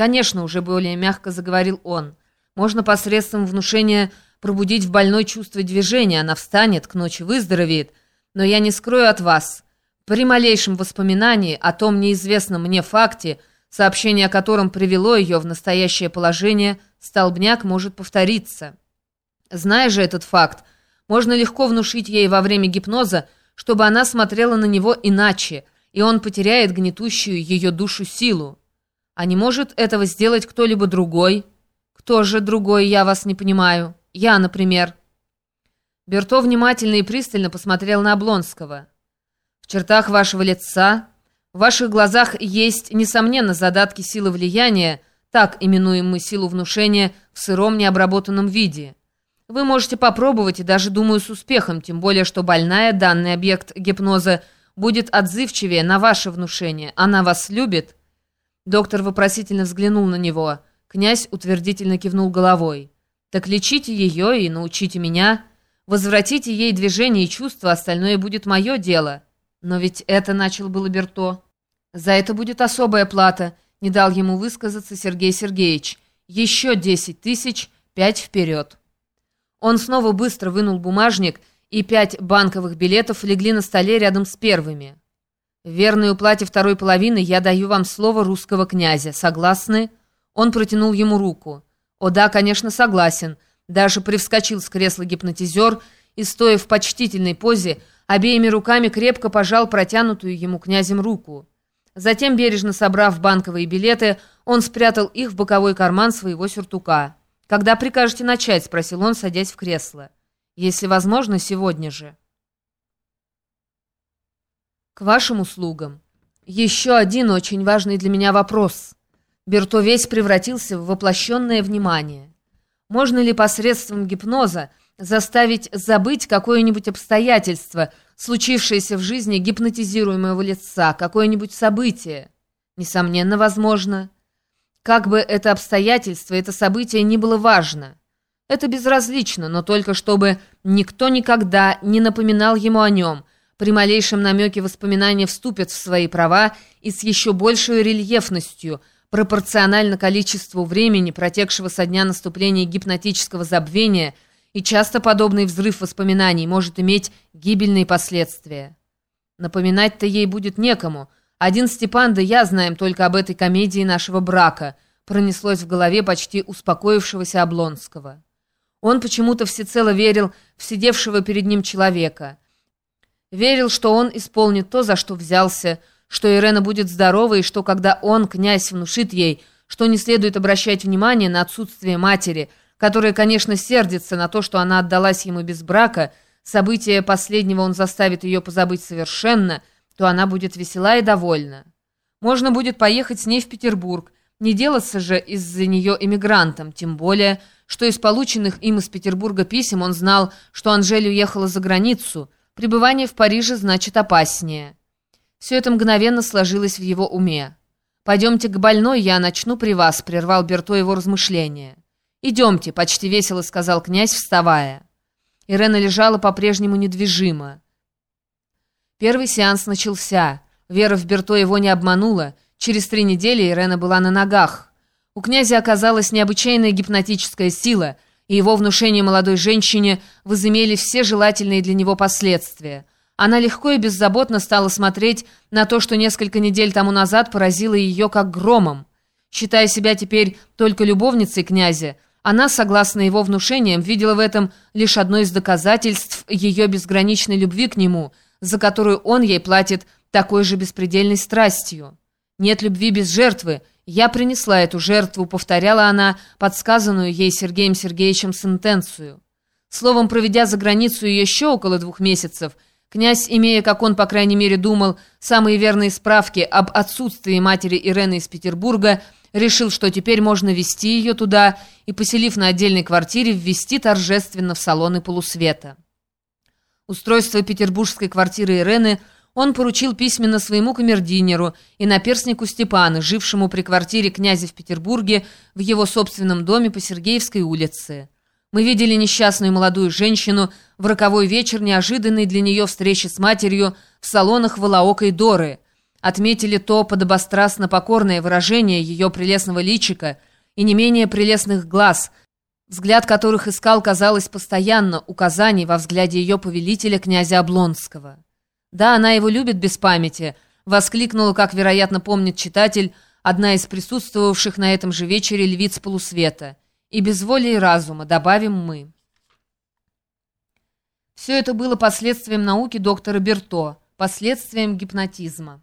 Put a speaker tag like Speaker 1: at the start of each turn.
Speaker 1: «Конечно», — уже более мягко заговорил он, — «можно посредством внушения пробудить в больной чувство движения, она встанет, к ночи выздоровеет, но я не скрою от вас. При малейшем воспоминании о том неизвестном мне факте, сообщение о котором привело ее в настоящее положение, столбняк может повториться. Зная же этот факт, можно легко внушить ей во время гипноза, чтобы она смотрела на него иначе, и он потеряет гнетущую ее душу силу. А не может этого сделать кто-либо другой? Кто же другой, я вас не понимаю. Я, например. Берто внимательно и пристально посмотрел на Облонского. В чертах вашего лица, в ваших глазах есть, несомненно, задатки силы влияния, так именуем мы силу внушения в сыром необработанном виде. Вы можете попробовать, и даже, думаю, с успехом, тем более, что больная, данный объект гипноза, будет отзывчивее на ваше внушение. Она вас любит?» Доктор вопросительно взглянул на него. Князь утвердительно кивнул головой. «Так лечите ее и научите меня. Возвратите ей движение и чувства, остальное будет мое дело». «Но ведь это начал было Берто». «За это будет особая плата», — не дал ему высказаться Сергей Сергеевич. «Еще десять тысяч, пять вперед». Он снова быстро вынул бумажник, и пять банковых билетов легли на столе рядом с первыми. В верной уплате второй половины я даю вам слово русского князя. Согласны?» Он протянул ему руку. «О да, конечно, согласен». Даже привскочил с кресла гипнотизер и, стоя в почтительной позе, обеими руками крепко пожал протянутую ему князем руку. Затем, бережно собрав банковые билеты, он спрятал их в боковой карман своего сюртука. «Когда прикажете начать?» — спросил он, садясь в кресло. «Если возможно, сегодня же». «К вашим услугам. Еще один очень важный для меня вопрос». Берто весь превратился в воплощенное внимание. Можно ли посредством гипноза заставить забыть какое-нибудь обстоятельство, случившееся в жизни гипнотизируемого лица, какое-нибудь событие? Несомненно, возможно. Как бы это обстоятельство, это событие ни было важно. Это безразлично, но только чтобы никто никогда не напоминал ему о нем. При малейшем намеке воспоминания вступят в свои права и с еще большей рельефностью, пропорционально количеству времени, протекшего со дня наступления гипнотического забвения, и часто подобный взрыв воспоминаний может иметь гибельные последствия. Напоминать-то ей будет некому – один Степан да я знаем только об этой комедии нашего брака, пронеслось в голове почти успокоившегося Облонского. Он почему-то всецело верил в сидевшего перед ним человека. Верил, что он исполнит то, за что взялся, что Ирена будет здорова и что, когда он, князь, внушит ей, что не следует обращать внимание на отсутствие матери, которая, конечно, сердится на то, что она отдалась ему без брака, события последнего он заставит ее позабыть совершенно – то она будет весела и довольна. Можно будет поехать с ней в Петербург, не делаться же из-за нее эмигрантом, тем более, что из полученных им из Петербурга писем он знал, что Анжель уехала за границу, пребывание в Париже значит опаснее. Все это мгновенно сложилось в его уме. «Пойдемте к больной, я начну при вас», — прервал Берто его размышления. «Идемте», — почти весело сказал князь, вставая. Ирена лежала по-прежнему недвижимо. Первый сеанс начался. Вера в Берто его не обманула. Через три недели Ирена была на ногах. У князя оказалась необычайная гипнотическая сила, и его внушение молодой женщине возымели все желательные для него последствия. Она легко и беззаботно стала смотреть на то, что несколько недель тому назад поразило ее как громом. Считая себя теперь только любовницей князя, она, согласно его внушениям, видела в этом лишь одно из доказательств ее безграничной любви к нему – за которую он ей платит такой же беспредельной страстью. Нет любви без жертвы. Я принесла эту жертву, повторяла она подсказанную ей Сергеем Сергеевичем сентенцию. Словом, проведя за границу еще около двух месяцев, князь, имея, как он, по крайней мере, думал, самые верные справки об отсутствии матери Ирены из Петербурга, решил, что теперь можно вести ее туда и, поселив на отдельной квартире, ввести торжественно в салоны полусвета. Устройство петербургской квартиры Ирены он поручил письменно своему камердинеру и наперснику Степану, жившему при квартире князя в Петербурге в его собственном доме по Сергеевской улице. Мы видели несчастную молодую женщину в роковой вечер неожиданной для нее встречи с матерью в салонах Волоока и Доры. отметили то подобострастно покорное выражение ее прелестного личика и не менее прелестных глаз, взгляд которых искал, казалось, постоянно указаний во взгляде ее повелителя князя Облонского. «Да, она его любит без памяти», — воскликнула, как, вероятно, помнит читатель, одна из присутствовавших на этом же вечере львиц полусвета. «И без воли и разума», — добавим мы. Все это было последствием науки доктора Берто, последствием гипнотизма.